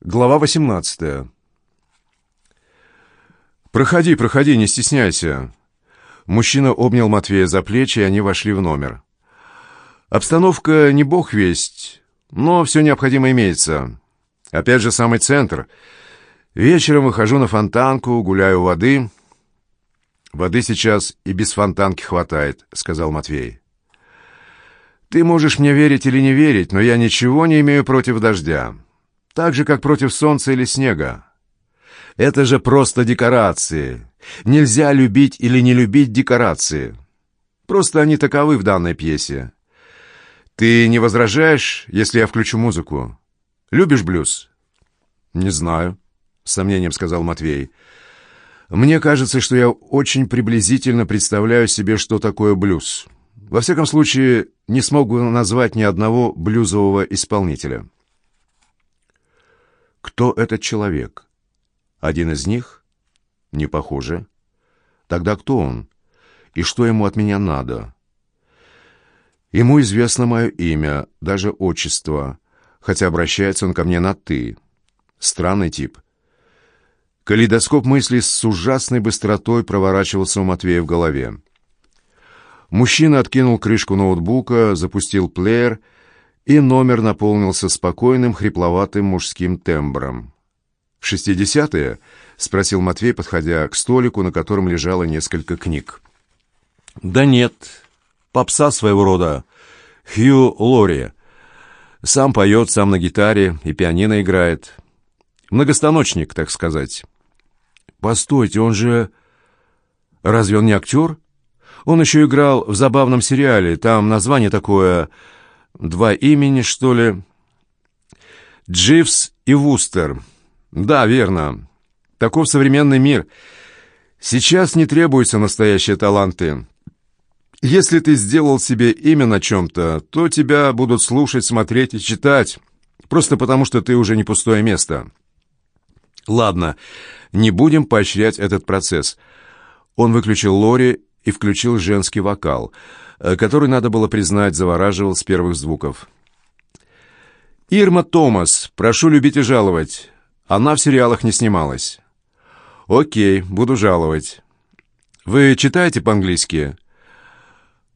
Глава 18. «Проходи, проходи, не стесняйся». Мужчина обнял Матвея за плечи, и они вошли в номер. Обстановка не бог весть, но все необходимое имеется. Опять же, самый центр. Вечером выхожу на фонтанку, гуляю у воды. «Воды сейчас и без фонтанки хватает», — сказал Матвей. «Ты можешь мне верить или не верить, но я ничего не имею против дождя» так же, как против солнца или снега. Это же просто декорации. Нельзя любить или не любить декорации. Просто они таковы в данной пьесе. Ты не возражаешь, если я включу музыку? Любишь блюз? Не знаю, с сомнением сказал Матвей. Мне кажется, что я очень приблизительно представляю себе, что такое блюз. Во всяком случае, не смог бы назвать ни одного блюзового исполнителя. Кто этот человек? Один из них? Не похоже. Тогда кто он? И что ему от меня надо? Ему известно мое имя, даже отчество, хотя обращается он ко мне на «ты». Странный тип. Калейдоскоп мыслей с ужасной быстротой проворачивался у Матвея в голове. Мужчина откинул крышку ноутбука, запустил плеер — и номер наполнился спокойным, хрипловатым мужским тембром. «Шестидесятые?» — спросил Матвей, подходя к столику, на котором лежало несколько книг. «Да нет, попса своего рода. Хью Лори. Сам поет, сам на гитаре и пианино играет. Многостаночник, так сказать». «Постойте, он же... Разве он не актер? Он еще играл в забавном сериале, там название такое Два имени, что ли? Дживс и Вустер. Да, верно. Таков современный мир. Сейчас не требуются настоящие таланты. Если ты сделал себе имя на чем-то, то тебя будут слушать, смотреть и читать, просто потому что ты уже не пустое место. Ладно, не будем поощрять этот процесс. Он выключил Лори и включил женский вокал — который, надо было признать, завораживал с первых звуков. «Ирма Томас, прошу любить и жаловать. Она в сериалах не снималась». «Окей, буду жаловать». «Вы читаете по-английски?»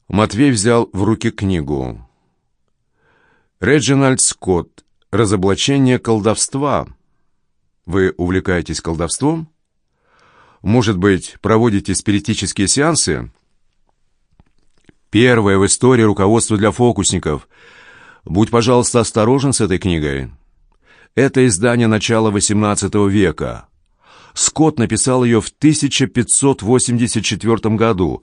Матвей взял в руки книгу. «Реджинальд Скотт. Разоблачение колдовства». «Вы увлекаетесь колдовством?» «Может быть, проводите спиритические сеансы?» Первое в истории руководство для фокусников. Будь, пожалуйста, осторожен с этой книгой. Это издание начала XVIII века. Скотт написал ее в 1584 году,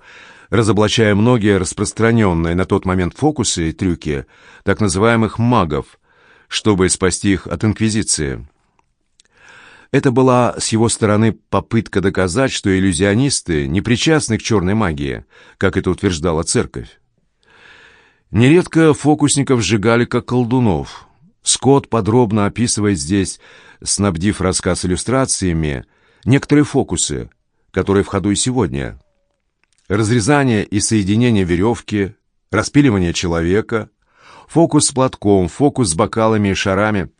разоблачая многие распространенные на тот момент фокусы и трюки так называемых магов, чтобы спасти их от инквизиции. Это была с его стороны попытка доказать, что иллюзионисты не причастны к черной магии, как это утверждала церковь. Нередко фокусников сжигали как колдунов. Скотт подробно описывает здесь, снабдив рассказ иллюстрациями, некоторые фокусы, которые в ходу и сегодня. Разрезание и соединение веревки, распиливание человека, фокус с платком, фокус с бокалами и шарами –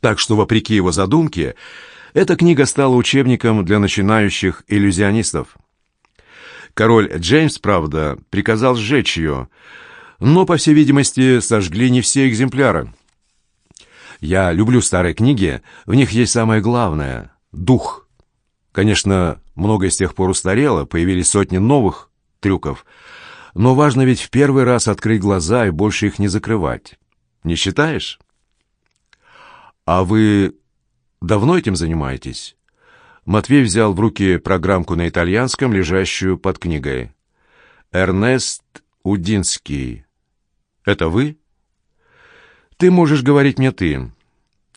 так что, вопреки его задумке, эта книга стала учебником для начинающих иллюзионистов. Король Джеймс, правда, приказал сжечь ее, но, по всей видимости, сожгли не все экземпляры. Я люблю старые книги, в них есть самое главное — дух. Конечно, многое с тех пор устарело, появились сотни новых трюков, но важно ведь в первый раз открыть глаза и больше их не закрывать. Не считаешь? «А вы давно этим занимаетесь?» Матвей взял в руки программку на итальянском, лежащую под книгой. «Эрнест Удинский. Это вы?» «Ты можешь говорить мне «ты».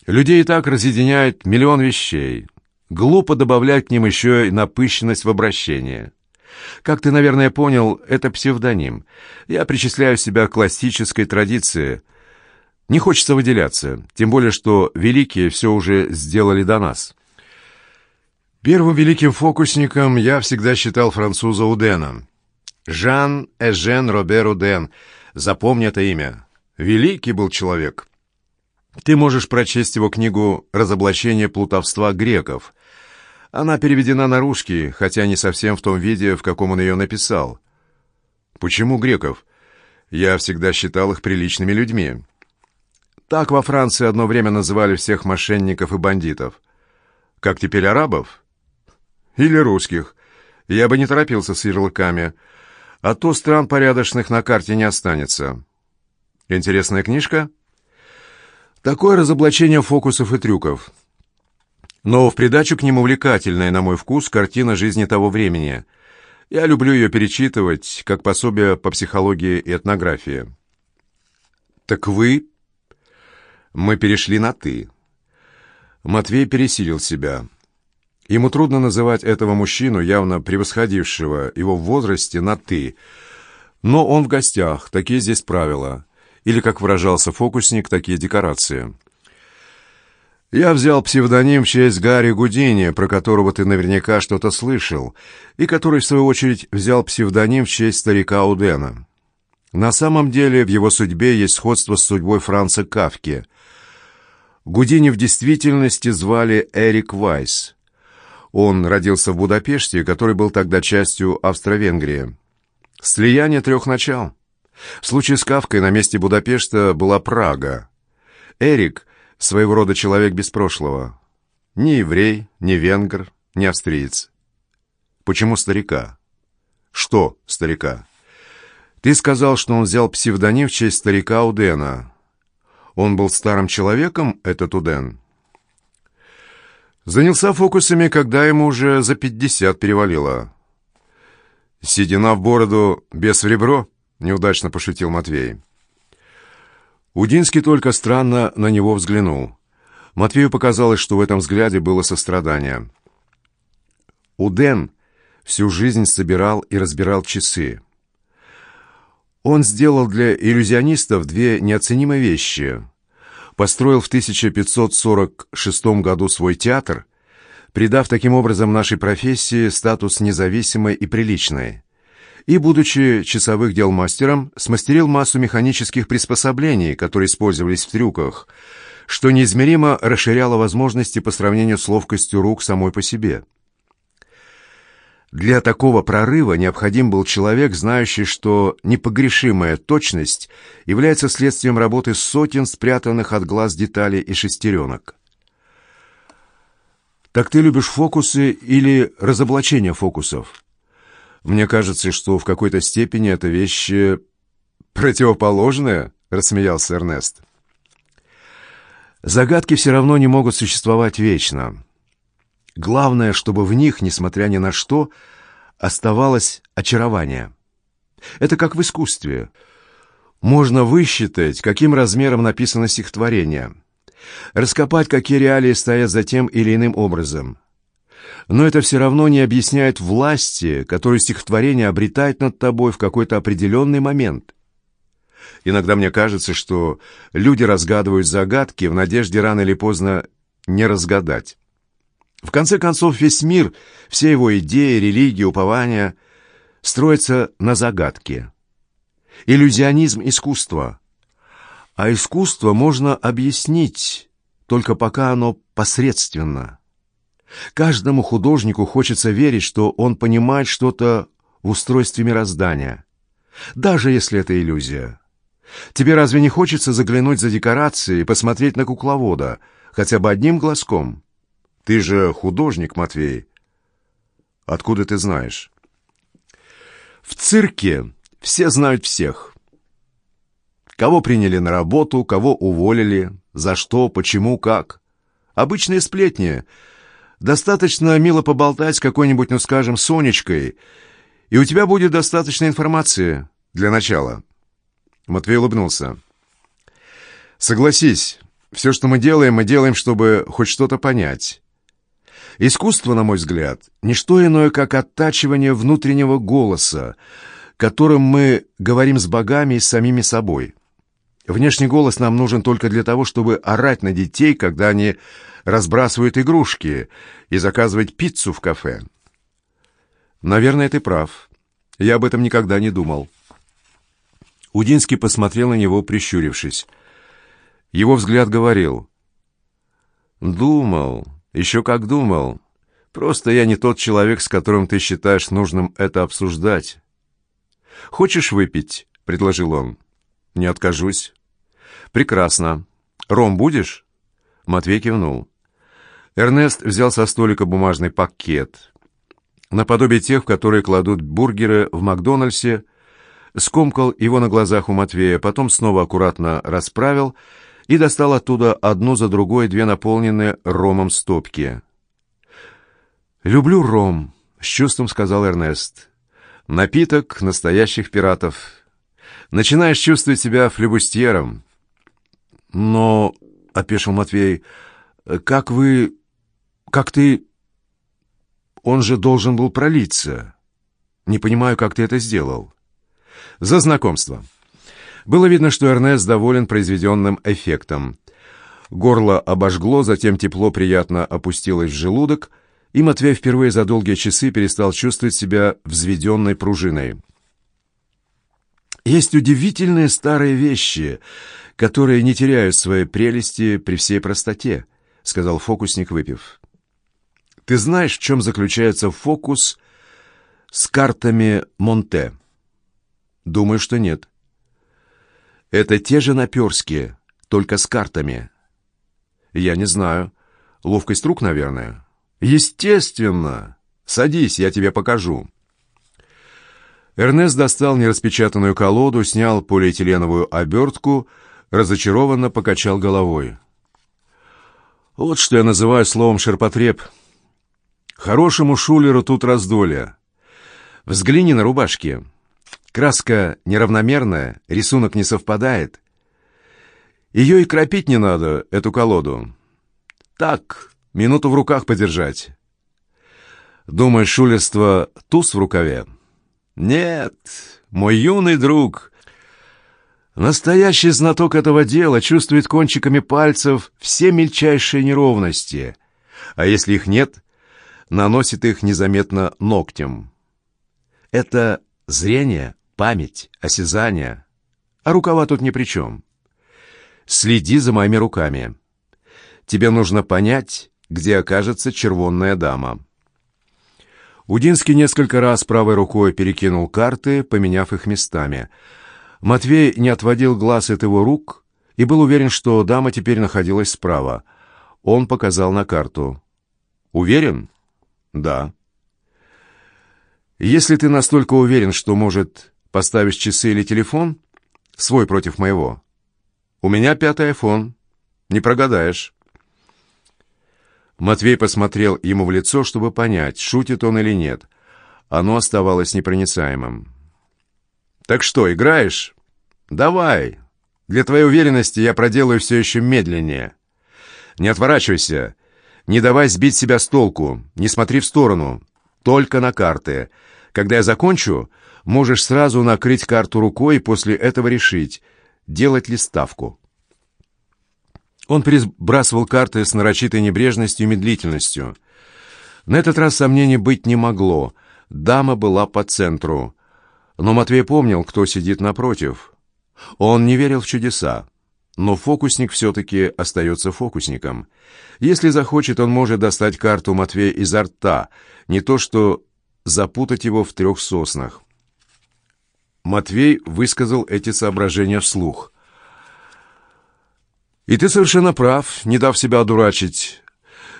Людей и так разъединяет миллион вещей. Глупо добавлять к ним еще и напыщенность в обращении. Как ты, наверное, понял, это псевдоним. Я причисляю себя к классической традиции – не хочется выделяться, тем более, что великие все уже сделали до нас. Первым великим фокусником я всегда считал француза Удена. Жан-Эжен Робер Уден. Запомни это имя. Великий был человек. Ты можешь прочесть его книгу «Разоблачение плутовства греков». Она переведена на русский, хотя не совсем в том виде, в каком он ее написал. Почему греков? Я всегда считал их приличными людьми. Так во Франции одно время называли всех мошенников и бандитов. Как теперь арабов? Или русских. Я бы не торопился с ярлыками, а то стран порядочных на карте не останется. Интересная книжка? Такое разоблачение фокусов и трюков. Но в придачу к ним увлекательная, на мой вкус, картина жизни того времени. Я люблю ее перечитывать, как пособие по психологии и этнографии. «Так вы...» Мы перешли на «ты». Матвей пересилил себя. Ему трудно называть этого мужчину, явно превосходившего его в возрасте, на «ты». Но он в гостях, такие здесь правила. Или, как выражался фокусник, такие декорации. Я взял псевдоним в честь Гарри Гудини, про которого ты наверняка что-то слышал, и который, в свою очередь, взял псевдоним в честь старика Удена. На самом деле в его судьбе есть сходство с судьбой Франца Кавки. Гудини в действительности звали Эрик Вайс. Он родился в Будапеште, который был тогда частью Австро-Венгрии. Слияние трех начал. В случае с Кавкой на месте Будапешта была Прага. Эрик — своего рода человек без прошлого. Ни еврей, ни венгр, ни австриец. Почему старика? Что старика? Ты сказал, что он взял псевдоним в честь старика Удена. Он был старым человеком, этот Уден? Занялся фокусами, когда ему уже за пятьдесят перевалило. Седина в бороду, без в ребро —— неудачно пошутил Матвей. Удинский только странно на него взглянул. Матвею показалось, что в этом взгляде было сострадание. Уден всю жизнь собирал и разбирал часы. Он сделал для иллюзионистов две неоценимые вещи. Построил в 1546 году свой театр, придав таким образом нашей профессии статус независимой и приличной и, будучи часовых дел мастером, смастерил массу механических приспособлений, которые использовались в трюках, что неизмеримо расширяло возможности по сравнению с ловкостью рук самой по себе. Для такого прорыва необходим был человек, знающий, что непогрешимая точность является следствием работы сотен спрятанных от глаз деталей и шестеренок. «Так ты любишь фокусы или разоблачение фокусов?» Мне кажется, что в какой-то степени это вещи противоположные, рассмеялся Эрнест. Загадки все равно не могут существовать вечно. Главное, чтобы в них, несмотря ни на что, оставалось очарование. Это как в искусстве. Можно высчитать, каким размером написано стихотворение, раскопать, какие реалии стоят за тем или иным образом, но это все равно не объясняет власти, которую стихотворение обретает над тобой в какой-то определенный момент. Иногда мне кажется, что люди разгадывают загадки в надежде рано или поздно не разгадать. В конце концов, весь мир, все его идеи, религии, упования строятся на загадке. Иллюзионизм — искусство. А искусство можно объяснить, только пока оно посредственно. Каждому художнику хочется верить, что он понимает что-то в устройстве мироздания, даже если это иллюзия. Тебе разве не хочется заглянуть за декорации и посмотреть на кукловода, хотя бы одним глазком? Ты же художник, Матвей. Откуда ты знаешь? В цирке все знают всех. Кого приняли на работу, кого уволили, за что, почему, как. Обычные сплетни — Достаточно мило поболтать с какой-нибудь, ну скажем, Сонечкой, и у тебя будет достаточно информации для начала. Матвей улыбнулся. Согласись, все, что мы делаем, мы делаем, чтобы хоть что-то понять. Искусство, на мой взгляд, не что иное, как оттачивание внутреннего голоса, которым мы говорим с богами и с самими собой. Внешний голос нам нужен только для того, чтобы орать на детей, когда они разбрасывают игрушки и заказывать пиццу в кафе. Наверное, ты прав. Я об этом никогда не думал. Удинский посмотрел на него, прищурившись. Его взгляд говорил. «Думал, еще как думал. Просто я не тот человек, с которым ты считаешь нужным это обсуждать. Хочешь выпить?» — предложил он. «Не откажусь». «Прекрасно. Ром будешь?» Матвей кивнул. Эрнест взял со столика бумажный пакет. Наподобие тех, в которые кладут бургеры в Макдональдсе, скомкал его на глазах у Матвея, потом снова аккуратно расправил и достал оттуда одну за другой две наполненные ромом стопки. «Люблю ром», — с чувством сказал Эрнест. «Напиток настоящих пиратов. Начинаешь чувствовать себя флебустьером». «Но», — опешил Матвей, — «как вы... как ты...» «Он же должен был пролиться. Не понимаю, как ты это сделал». «За знакомство». Было видно, что Эрнест доволен произведенным эффектом. Горло обожгло, затем тепло приятно опустилось в желудок, и Матвей впервые за долгие часы перестал чувствовать себя взведенной пружиной. Есть удивительные старые вещи, которые не теряют своей прелести при всей простоте, сказал фокусник, выпив. Ты знаешь, в чем заключается фокус с картами Монте? Думаю, что нет. Это те же наперские, только с картами. Я не знаю. Ловкость рук, наверное. Естественно. Садись, я тебе покажу. Эрнест достал нераспечатанную колоду, снял полиэтиленовую обертку, разочарованно покачал головой. Вот что я называю словом «ширпотреб». Хорошему шулеру тут раздолье. Взгляни на рубашки. Краска неравномерная, рисунок не совпадает. Ее и кропить не надо, эту колоду. Так, минуту в руках подержать. Думаешь, шулерство туз в рукаве? Нет, мой юный друг, настоящий знаток этого дела, чувствует кончиками пальцев все мельчайшие неровности, а если их нет, наносит их незаметно ногтем. Это зрение память, осязание. А рукава тут ни при чем. Следи за моими руками. Тебе нужно понять, где окажется червонная дама. Удинский несколько раз правой рукой перекинул карты, поменяв их местами. Матвей не отводил глаз от его рук и был уверен, что дама теперь находилась справа. Он показал на карту. «Уверен?» «Да». «Если ты настолько уверен, что, может, Поставишь часы или телефон? Свой против моего. У меня пятый айфон. Не прогадаешь. Матвей посмотрел ему в лицо, чтобы понять, шутит он или нет. Оно оставалось непроницаемым. «Так что, играешь?» «Давай. Для твоей уверенности я проделаю все еще медленнее. Не отворачивайся. Не давай сбить себя с толку. Не смотри в сторону. Только на карты. Когда я закончу, можешь сразу накрыть карту рукой и после этого решить, делать ли ставку. Он перебрасывал карты с нарочитой небрежностью и медлительностью. На этот раз сомнений быть не могло. Дама была по центру. Но Матвей помнил, кто сидит напротив. Он не верил в чудеса. Но фокусник все-таки остается фокусником. Если захочет, он может достать карту Матвея изо рта, не то что запутать его в трех соснах. Матвей высказал эти соображения вслух. «И ты совершенно прав, не дав себя одурачить.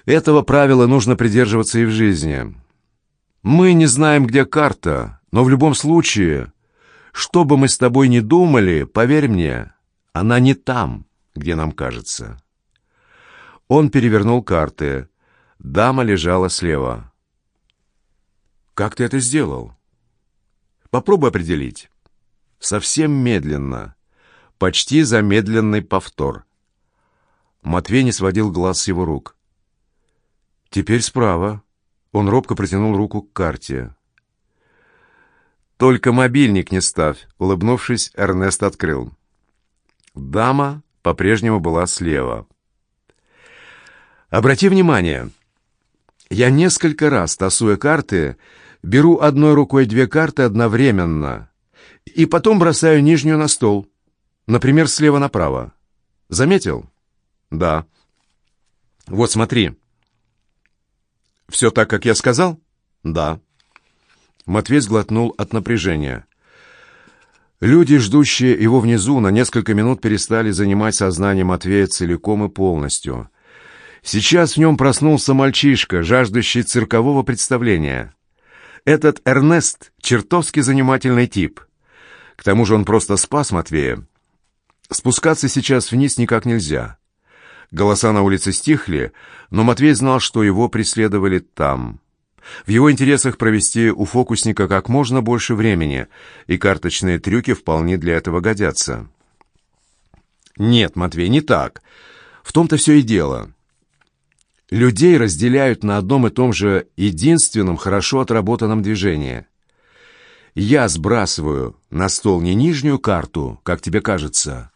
Этого правила нужно придерживаться и в жизни. Мы не знаем, где карта, но в любом случае, что бы мы с тобой ни думали, поверь мне, она не там, где нам кажется». Он перевернул карты. Дама лежала слева. «Как ты это сделал?» «Попробуй определить» совсем медленно, почти замедленный повтор. Матвей не сводил глаз с его рук. «Теперь справа». Он робко протянул руку к карте. «Только мобильник не ставь», — улыбнувшись, Эрнест открыл. Дама по-прежнему была слева. «Обрати внимание, я несколько раз, тасуя карты, беру одной рукой две карты одновременно» и потом бросаю нижнюю на стол, например, слева направо. Заметил? Да. Вот смотри. Все так, как я сказал? Да. Матвей сглотнул от напряжения. Люди, ждущие его внизу, на несколько минут перестали занимать сознание Матвея целиком и полностью. Сейчас в нем проснулся мальчишка, жаждущий циркового представления. Этот Эрнест — чертовски занимательный тип. К тому же он просто спас Матвея. Спускаться сейчас вниз никак нельзя. Голоса на улице стихли, но Матвей знал, что его преследовали там. В его интересах провести у фокусника как можно больше времени, и карточные трюки вполне для этого годятся. Нет, Матвей, не так. В том-то все и дело. Людей разделяют на одном и том же единственном хорошо отработанном движении. Я сбрасываю на стол не нижнюю карту, как тебе кажется,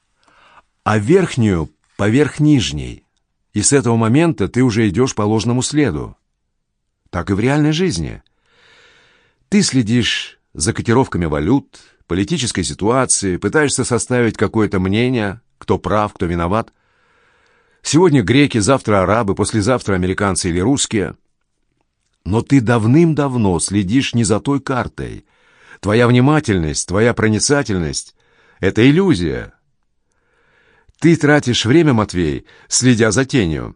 а верхнюю поверх нижней. И с этого момента ты уже идешь по ложному следу так и в реальной жизни. Ты следишь за котировками валют, политической ситуации, пытаешься составить какое-то мнение, кто прав, кто виноват. Сегодня греки, завтра арабы, послезавтра американцы или русские. Но ты давным-давно следишь не за той картой. Твоя внимательность, твоя проницательность — это иллюзия. Ты тратишь время, Матвей, следя за тенью.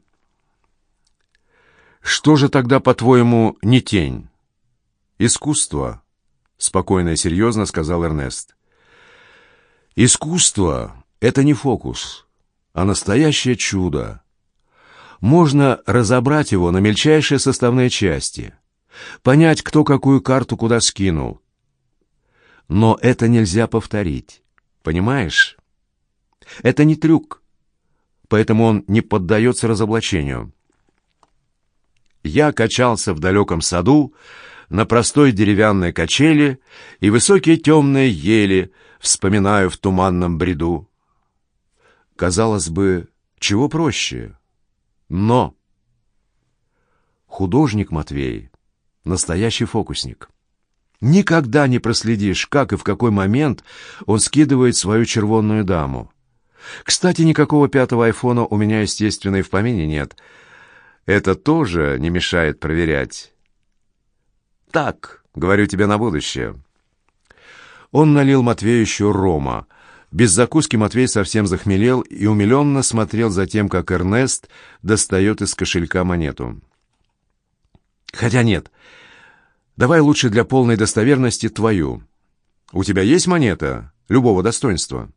Что же тогда, по-твоему, не тень? Искусство, спокойно и серьезно сказал Эрнест. Искусство — это не фокус, а настоящее чудо. Можно разобрать его на мельчайшие составные части, понять, кто какую карту куда скинул. Но это нельзя повторить, понимаешь? Это не трюк, поэтому он не поддается разоблачению. Я качался в далеком саду на простой деревянной качели и высокие темные ели вспоминаю в туманном бреду. Казалось бы, чего проще? Но художник Матвей — настоящий фокусник. Никогда не проследишь, как и в какой момент он скидывает свою червонную даму. Кстати, никакого пятого айфона у меня, естественно, и в помине нет — это тоже не мешает проверять. Так, говорю тебе на будущее. Он налил Матвею еще рома. Без закуски Матвей совсем захмелел и умиленно смотрел за тем, как Эрнест достает из кошелька монету. Хотя нет, давай лучше для полной достоверности твою. У тебя есть монета любого достоинства?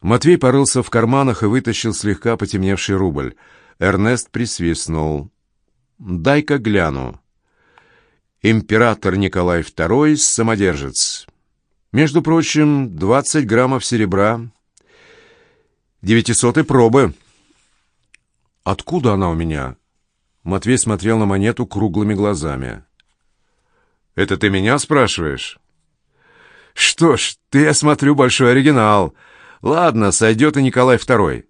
Матвей порылся в карманах и вытащил слегка потемневший рубль — Эрнест присвистнул. «Дай-ка гляну. Император Николай II, самодержец. Между прочим, двадцать граммов серебра. Девятисотой пробы». «Откуда она у меня?» Матвей смотрел на монету круглыми глазами. «Это ты меня спрашиваешь?» «Что ж, ты, я смотрю, большой оригинал. Ладно, сойдет и Николай II.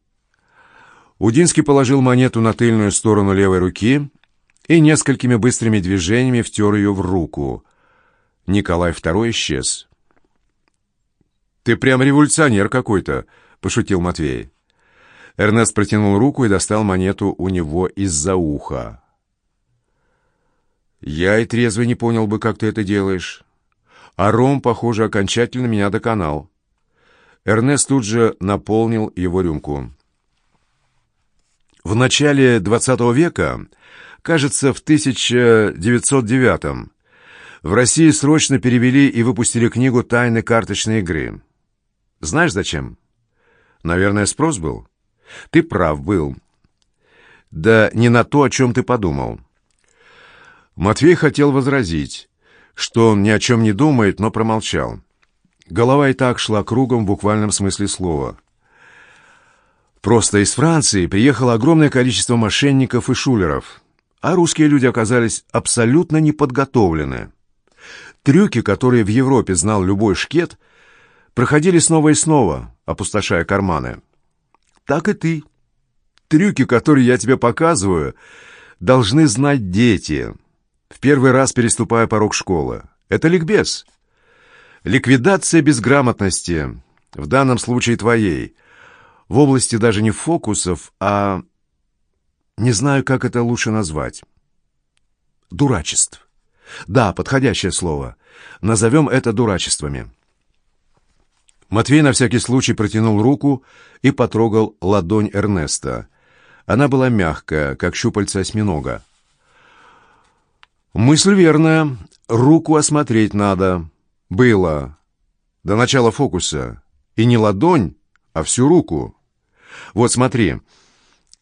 Удинский положил монету на тыльную сторону левой руки и несколькими быстрыми движениями втер ее в руку. Николай II исчез. «Ты прям революционер какой-то», — пошутил Матвей. Эрнест протянул руку и достал монету у него из-за уха. «Я и трезвый не понял бы, как ты это делаешь. А Ром, похоже, окончательно меня доконал». Эрнест тут же наполнил его рюмку. В начале XX века, кажется, в 1909 в России срочно перевели и выпустили книгу «Тайны карточной игры». Знаешь, зачем? Наверное, спрос был. Ты прав был. Да не на то, о чем ты подумал. Матвей хотел возразить, что он ни о чем не думает, но промолчал. Голова и так шла кругом в буквальном смысле слова. Просто из Франции приехало огромное количество мошенников и шулеров, а русские люди оказались абсолютно неподготовлены. Трюки, которые в Европе знал любой шкет, проходили снова и снова, опустошая карманы. Так и ты. Трюки, которые я тебе показываю, должны знать дети, в первый раз переступая порог школы. Это ликбез. Ликвидация безграмотности, в данном случае твоей – в области даже не фокусов, а... Не знаю, как это лучше назвать. Дурачеств. Да, подходящее слово. Назовем это дурачествами. Матвей на всякий случай протянул руку и потрогал ладонь Эрнеста. Она была мягкая, как щупальца осьминога. «Мысль верная. Руку осмотреть надо. Было. До начала фокуса. И не ладонь, а всю руку. Вот смотри,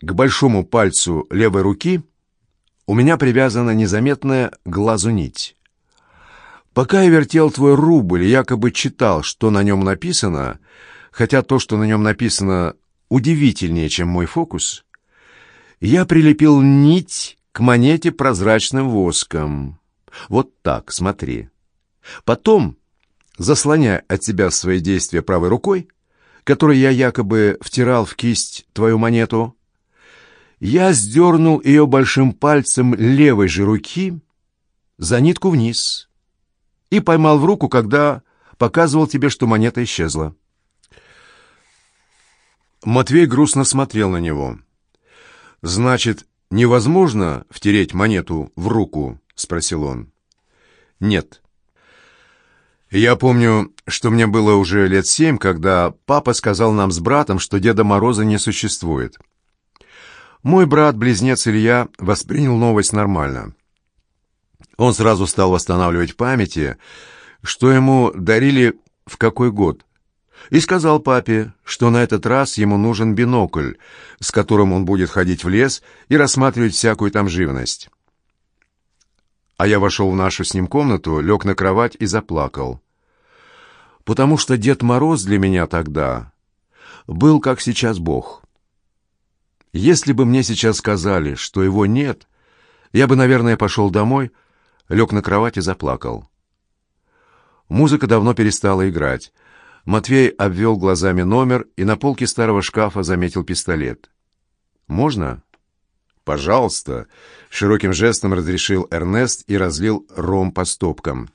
к большому пальцу левой руки у меня привязана незаметная глазу нить. Пока я вертел твой рубль, якобы читал, что на нем написано, хотя то, что на нем написано, удивительнее, чем мой фокус, я прилепил нить к монете прозрачным воском. Вот так, смотри. Потом, заслоняя от себя свои действия правой рукой, которой я якобы втирал в кисть твою монету, я сдернул ее большим пальцем левой же руки за нитку вниз и поймал в руку, когда показывал тебе, что монета исчезла. Матвей грустно смотрел на него. «Значит, невозможно втереть монету в руку?» — спросил он. «Нет». Я помню, что мне было уже лет семь, когда папа сказал нам с братом, что Деда Мороза не существует. Мой брат-близнец Илья воспринял новость нормально. Он сразу стал восстанавливать памяти, что ему дарили в какой год, и сказал папе, что на этот раз ему нужен бинокль, с которым он будет ходить в лес и рассматривать всякую там живность. А я вошел в нашу с ним комнату, лег на кровать и заплакал. Потому что Дед Мороз для меня тогда был, как сейчас, Бог. Если бы мне сейчас сказали, что его нет, я бы, наверное, пошел домой, лег на кровать и заплакал. Музыка давно перестала играть. Матвей обвел глазами номер и на полке старого шкафа заметил пистолет. «Можно?» «Пожалуйста», — широким жестом разрешил Эрнест и разлил ром по стопкам.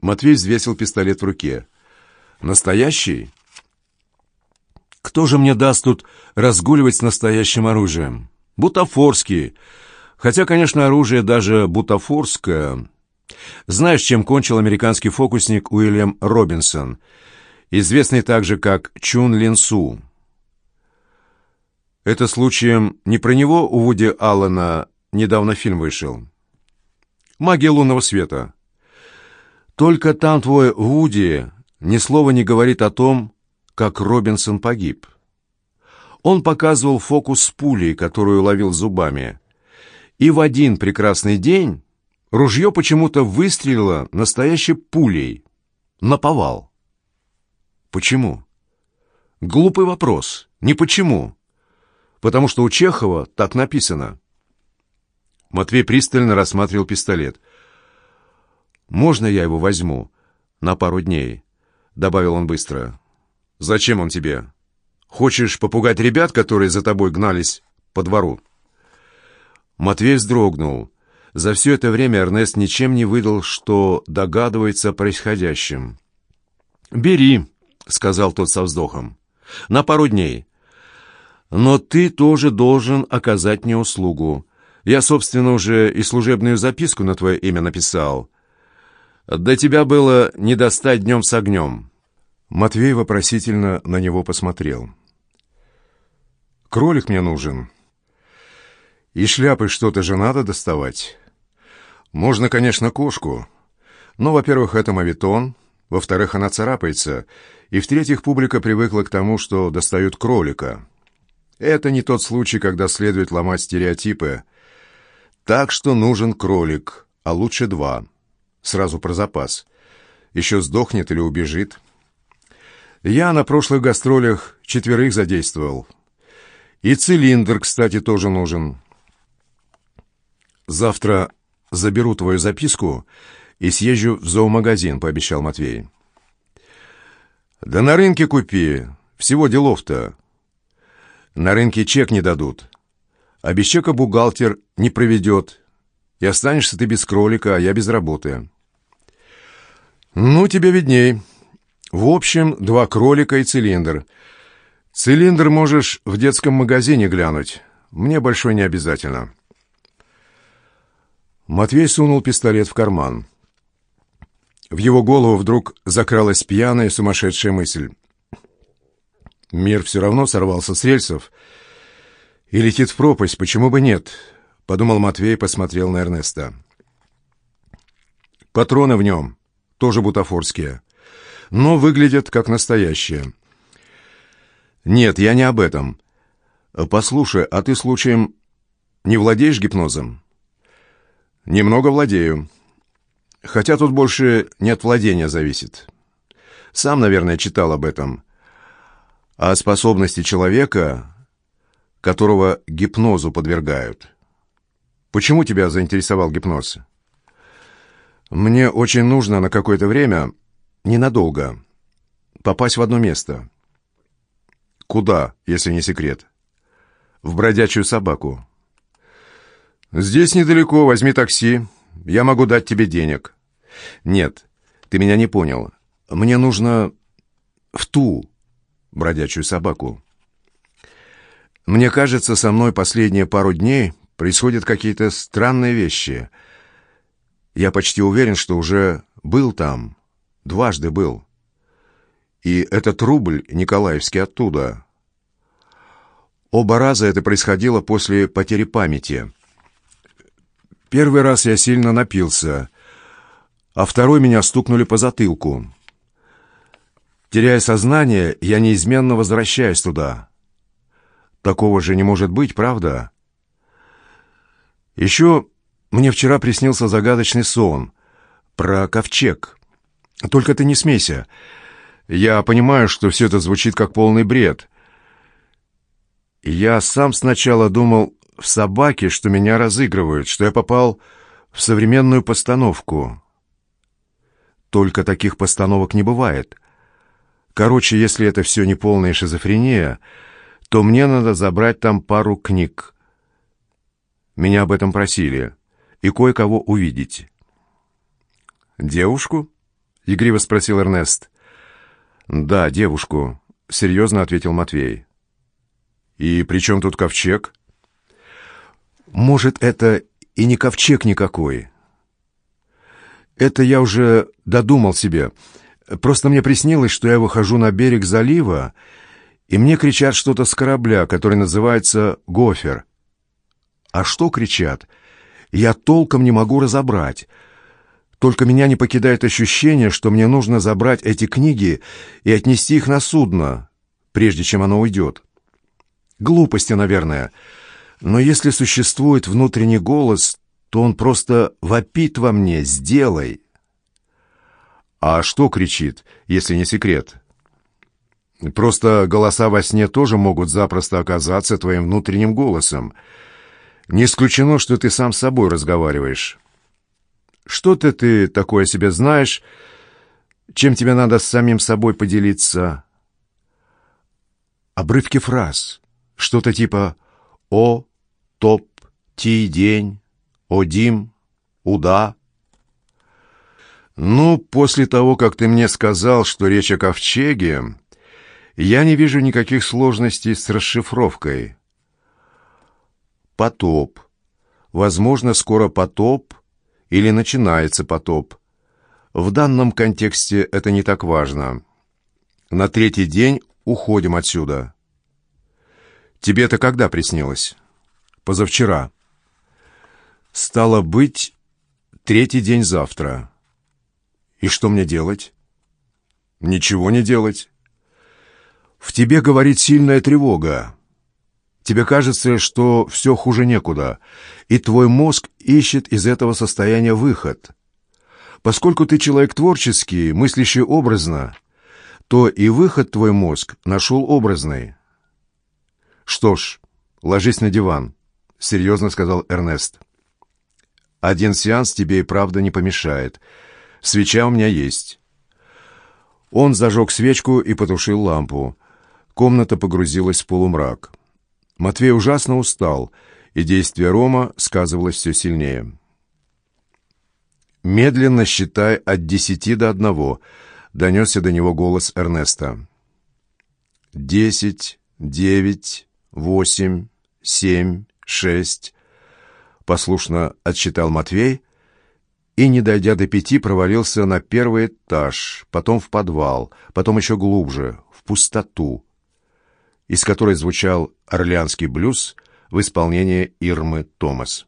Матвей взвесил пистолет в руке. «Настоящий?» «Кто же мне даст тут разгуливать с настоящим оружием?» «Бутафорский. Хотя, конечно, оружие даже бутафорское. Знаешь, чем кончил американский фокусник Уильям Робинсон, известный также как Чун Лин Су?» Это случаем не про него у Вуди Аллена недавно фильм вышел. «Магия лунного света». Только там твой Вуди ни слова не говорит о том, как Робинсон погиб. Он показывал фокус с пулей, которую ловил зубами. И в один прекрасный день ружье почему-то выстрелило настоящей пулей. Наповал. Почему? Глупый вопрос. Не почему потому что у Чехова так написано. Матвей пристально рассматривал пистолет. «Можно я его возьму? На пару дней?» — добавил он быстро. «Зачем он тебе? Хочешь попугать ребят, которые за тобой гнались по двору?» Матвей вздрогнул. За все это время Эрнест ничем не выдал, что догадывается о происходящем. «Бери», — сказал тот со вздохом. «На пару дней. Но ты тоже должен оказать мне услугу. Я, собственно, уже и служебную записку на твое имя написал. До тебя было не достать днем с огнем». Матвей вопросительно на него посмотрел. «Кролик мне нужен. И шляпы что-то же надо доставать. Можно, конечно, кошку, но, во-первых, это мавитон, во-вторых, она царапается, и, в-третьих, публика привыкла к тому, что достают кролика». Это не тот случай, когда следует ломать стереотипы. Так что нужен кролик, а лучше два. Сразу про запас. Еще сдохнет или убежит. Я на прошлых гастролях четверых задействовал. И цилиндр, кстати, тоже нужен. Завтра заберу твою записку и съезжу в зоомагазин, пообещал Матвей. Да на рынке купи. Всего делов-то. На рынке чек не дадут. А без чека бухгалтер не проведет. И останешься ты без кролика, а я без работы. Ну, тебе видней. В общем, два кролика и цилиндр. «Цилиндр можешь в детском магазине глянуть. Мне большой не обязательно». Матвей сунул пистолет в карман. В его голову вдруг закралась пьяная сумасшедшая мысль. Мир все равно сорвался с рельсов и летит в пропасть, почему бы нет? Подумал Матвей и посмотрел на Эрнеста. Патроны в нем тоже бутафорские, но выглядят как настоящие. Нет, я не об этом. Послушай, а ты случаем не владеешь гипнозом? Немного владею. Хотя тут больше не от владения зависит. Сам, наверное, читал об этом. О способности человека, которого гипнозу подвергают. Почему тебя заинтересовал гипноз? Мне очень нужно на какое-то время, ненадолго, попасть в одно место. Куда, если не секрет? В бродячую собаку. Здесь недалеко, возьми такси. Я могу дать тебе денег. Нет, ты меня не понял. Мне нужно в ту бродячую собаку. Мне кажется, со мной последние пару дней происходят какие-то странные вещи. Я почти уверен, что уже был там, дважды был. И этот рубль Николаевский оттуда. Оба раза это происходило после потери памяти. Первый раз я сильно напился, а второй меня стукнули по затылку. Теряя сознание, я неизменно возвращаюсь туда. Такого же не может быть, правда? Еще мне вчера приснился загадочный сон про ковчег. Только ты не смейся. Я понимаю, что все это звучит как полный бред. Я сам сначала думал в собаке, что меня разыгрывают, что я попал в современную постановку. Только таких постановок не бывает. Короче, если это все не полная шизофрения, то мне надо забрать там пару книг. Меня об этом просили. И кое-кого увидеть. «Девушку?» — игриво спросил Эрнест. «Да, девушку», — серьезно ответил Матвей. «И при чем тут ковчег?» Может, это и не ковчег никакой. Это я уже додумал себе. Просто мне приснилось, что я выхожу на берег залива, и мне кричат что-то с корабля, который называется «Гофер». А что кричат, я толком не могу разобрать. Только меня не покидает ощущение, что мне нужно забрать эти книги и отнести их на судно, прежде чем оно уйдет. Глупости, наверное. Но если существует внутренний голос, то он просто вопит во мне «сделай». А что кричит, если не секрет? Просто голоса во сне тоже могут запросто оказаться твоим внутренним голосом. Не исключено, что ты сам с собой разговариваешь. Что-то ты такое себе знаешь, чем тебе надо с самим собой поделиться. Обрывки фраз. Что-то типа «О, топ, ти день, одим, уда. Ну, после того, как ты мне сказал, что речь о ковчеге, я не вижу никаких сложностей с расшифровкой. Потоп. Возможно, скоро потоп или начинается потоп. В данном контексте это не так важно. На третий день уходим отсюда. Тебе это когда приснилось? Позавчера. Стало быть, третий день завтра. И что мне делать? Ничего не делать. В тебе говорит сильная тревога. Тебе кажется, что все хуже некуда, и твой мозг ищет из этого состояния выход. Поскольку ты человек творческий, мыслящий образно, то и выход твой мозг нашел образный. Что ж, ложись на диван. — серьезно сказал Эрнест. «Один сеанс тебе и правда не помешает. Свеча у меня есть». Он зажег свечку и потушил лампу. Комната погрузилась в полумрак. Матвей ужасно устал, и действие Рома сказывалось все сильнее. «Медленно считай от десяти до одного», — донесся до него голос Эрнеста. «Десять, девять, восемь, семь, шесть. Послушно отсчитал Матвей и, не дойдя до пяти, провалился на первый этаж, потом в подвал, потом еще глубже, в пустоту, из которой звучал орлеанский блюз в исполнении Ирмы Томас.